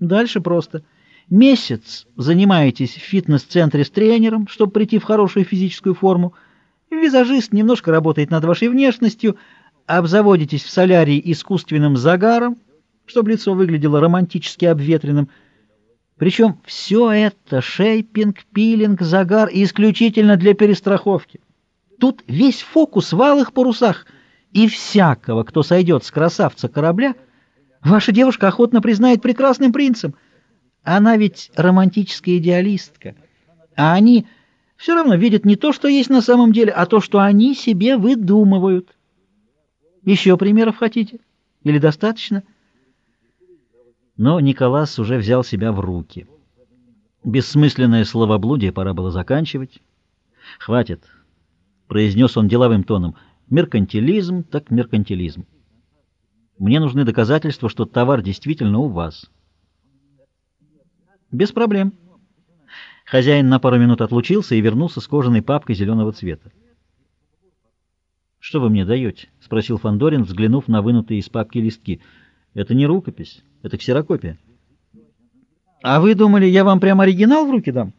Дальше просто. Месяц занимаетесь в фитнес-центре с тренером, чтобы прийти в хорошую физическую форму. Визажист немножко работает над вашей внешностью, обзаводитесь в солярии искусственным загаром, чтобы лицо выглядело романтически обветренным. Причем все это — шейпинг, пилинг, загар — исключительно для перестраховки. Тут весь фокус в алых парусах, и всякого, кто сойдет с красавца корабля, ваша девушка охотно признает прекрасным принцем. Она ведь романтическая идеалистка, а они все равно видят не то, что есть на самом деле, а то, что они себе выдумывают. Еще примеров хотите? Или достаточно? Но Николас уже взял себя в руки. Бессмысленное словоблудие пора было заканчивать. «Хватит», — произнес он деловым тоном, — «меркантилизм так меркантилизм. Мне нужны доказательства, что товар действительно у вас». «Без проблем». Хозяин на пару минут отлучился и вернулся с кожаной папкой зеленого цвета. «Что вы мне даете?» — спросил Фандорин, взглянув на вынутые из папки листки. «Это не рукопись, это ксерокопия». «А вы думали, я вам прямо оригинал в руки дам?»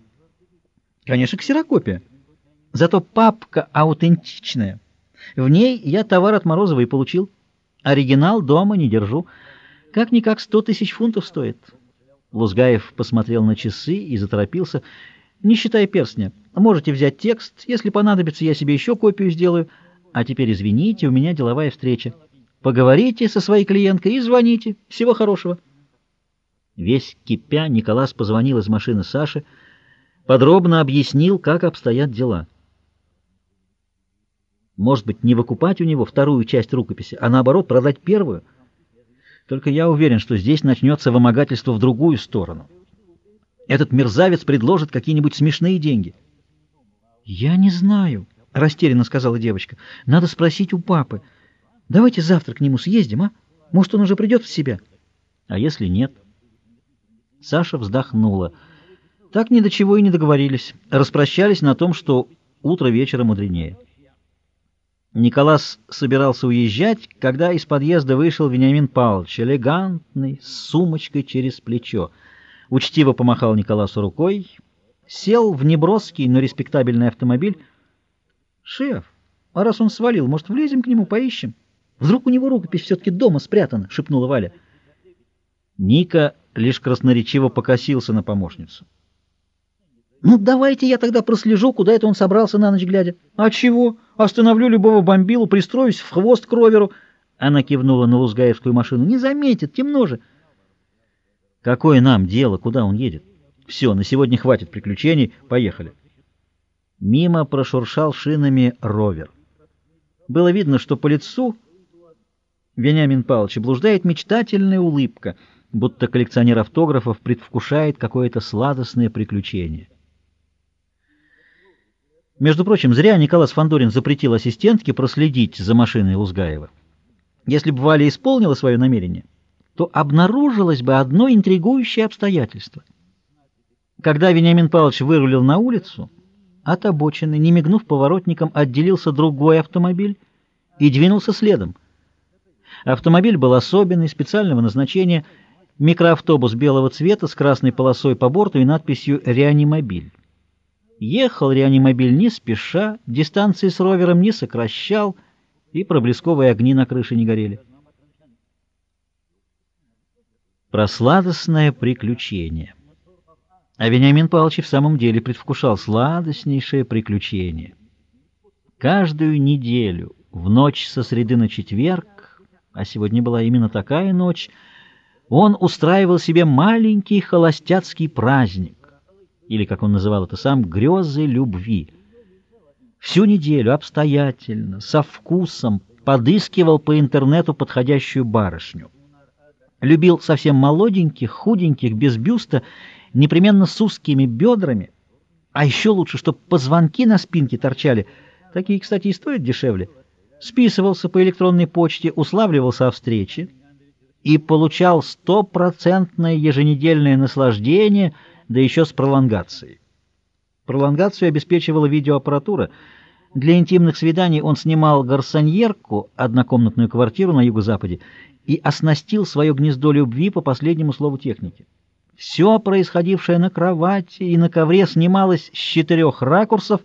«Конечно, ксерокопия. Зато папка аутентичная. В ней я товар от Морозова и получил. Оригинал дома не держу. Как-никак сто тысяч фунтов стоит». Лузгаев посмотрел на часы и заторопился. «Не считая перстня. Можете взять текст. Если понадобится, я себе еще копию сделаю». А теперь извините, у меня деловая встреча. Поговорите со своей клиенткой и звоните. Всего хорошего. Весь кипя, Николас позвонил из машины Саши, подробно объяснил, как обстоят дела. Может быть, не выкупать у него вторую часть рукописи, а наоборот продать первую? Только я уверен, что здесь начнется вымогательство в другую сторону. Этот мерзавец предложит какие-нибудь смешные деньги. Я не знаю. — растерянно сказала девочка. — Надо спросить у папы. Давайте завтра к нему съездим, а? Может, он уже придет в себя? — А если нет? Саша вздохнула. Так ни до чего и не договорились. Распрощались на том, что утро вечера мудренее. Николас собирался уезжать, когда из подъезда вышел Вениамин Павлович, элегантный, с сумочкой через плечо. Учтиво помахал Николасу рукой, сел в неброский, но респектабельный автомобиль, «Шеф, а раз он свалил, может, влезем к нему, поищем? Вдруг у него рукопись все-таки дома спрятана?» — шепнула Валя. Ника лишь красноречиво покосился на помощницу. «Ну, давайте я тогда прослежу, куда это он собрался на ночь глядя». «А чего? Остановлю любого бомбилу, пристроюсь в хвост к роверу». Она кивнула на Лузгаевскую машину. «Не заметит, темно же». «Какое нам дело, куда он едет? Все, на сегодня хватит приключений, поехали». Мимо прошуршал шинами ровер. Было видно, что по лицу Вениамин Павлович блуждает мечтательная улыбка, будто коллекционер автографов предвкушает какое-то сладостное приключение. Между прочим, зря Николас Фандорин запретил ассистентке проследить за машиной Лузгаева. Если бы Валя исполнила свое намерение, то обнаружилось бы одно интригующее обстоятельство. Когда Вениамин Павлович вырулил на улицу, от обочины, не мигнув поворотником, отделился другой автомобиль и двинулся следом. Автомобиль был особенный, специального назначения, микроавтобус белого цвета с красной полосой по борту и надписью «Реанимобиль». Ехал реанимобиль не спеша, дистанции с ровером не сокращал, и проблесковые огни на крыше не горели. Просладостное приключение. А Вениамин Павлович в самом деле предвкушал сладостнейшее приключение. Каждую неделю, в ночь со среды на четверг, а сегодня была именно такая ночь, он устраивал себе маленький холостяцкий праздник, или, как он называл это сам, грезы любви. Всю неделю обстоятельно, со вкусом подыскивал по интернету подходящую барышню. Любил совсем молоденьких, худеньких, без бюста непременно с узкими бедрами, а еще лучше, чтобы позвонки на спинке торчали. Такие, кстати, и стоят дешевле. Списывался по электронной почте, уславливался о встрече и получал стопроцентное еженедельное наслаждение, да еще с пролонгацией. Пролонгацию обеспечивала видеоаппаратура. Для интимных свиданий он снимал гарсоньерку, однокомнатную квартиру на юго-западе, и оснастил свое гнездо любви по последнему слову техники. Все происходившее на кровати и на ковре снималось с четырех ракурсов,